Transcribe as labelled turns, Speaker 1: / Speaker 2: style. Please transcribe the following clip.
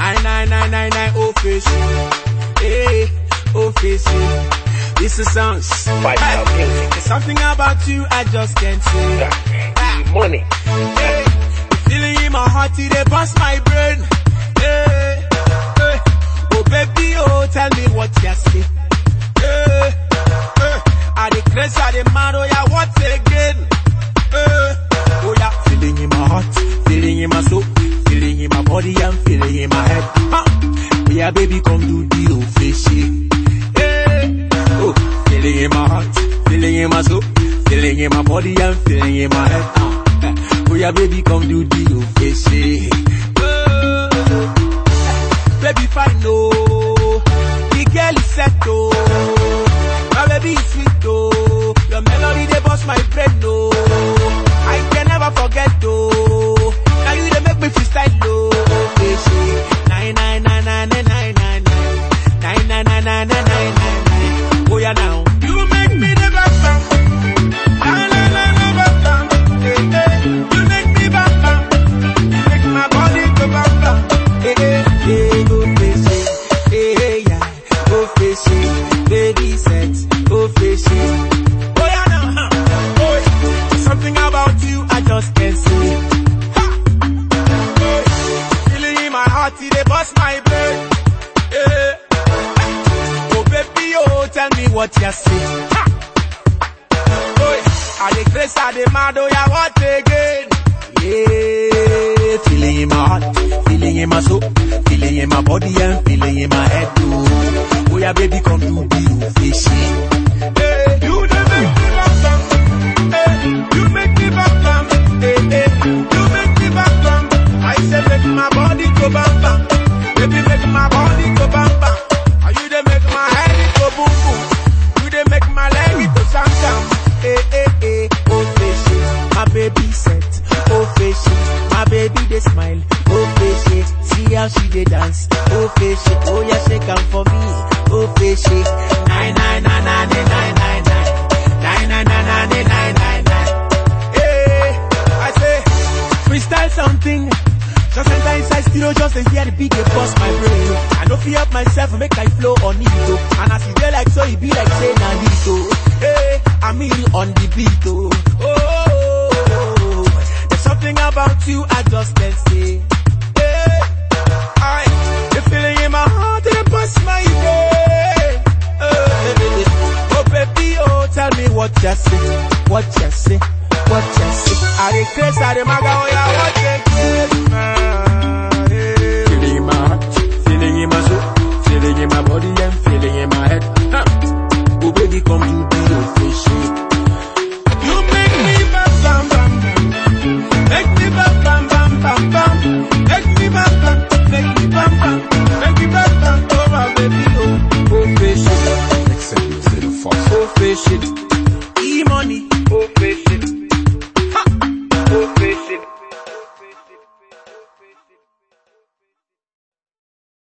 Speaker 1: Nine nine nine nine nine official. Hey, official. This is songs.
Speaker 2: Five Star Music.
Speaker 1: There's something about you I just can't say.
Speaker 2: The money.
Speaker 1: Hey, the feeling in my heart, it bust my brain. Hey, hey. Oh baby, oh tell me what you say. Hey, hey. I dey crazy, I dey mad, oh yeah, what again? Hey, oh yeah, feeling in my heart, feeling in my soul, in my body and feeling in my head. Oh yeah, baby, come do the official. Hey, eh, oh, feeling in my heart, feeling in my soul, feeling in my body and feeling in my head. Uh, oh yeah, baby, come do the official. Oh, eh, baby, fine, oh, it dey bust my brain. Yeah. Oh baby, oh tell me what you see. Ha! Oh, I dey crazy, I dey mad, oh yeah, what again? Yeah, feeling in my heart, feeling in my soul, feeling in my body and feeling in my head too. Oh yeah, baby, come do the baby dey smile. Oh fishy, see how she dey dance. Oh fishy, oh yeah, shake am for me. Oh fishy, nine nine nine nine nine nine nine nine nine nine nine nine nine nine. Hey, I say freestyle something. Just enter inside studio, just to hear the beat dey bust my brain. I no fit help myself, make I flow on it oh. And as e dey like so, e be like say na lit oh. Hey, I'm in on the beat oh. Oh, something about you I just can't say. Hey, I, the feeling in my heart it past my head. Oh baby, oh tell me what you say, what you say, what you say. I regress, I demaga, oh yeah, what you say, Feeling in my heart, feeling in my soul, feeling in my body and feeling in my head. Huh. Oh baby, come to me, oh,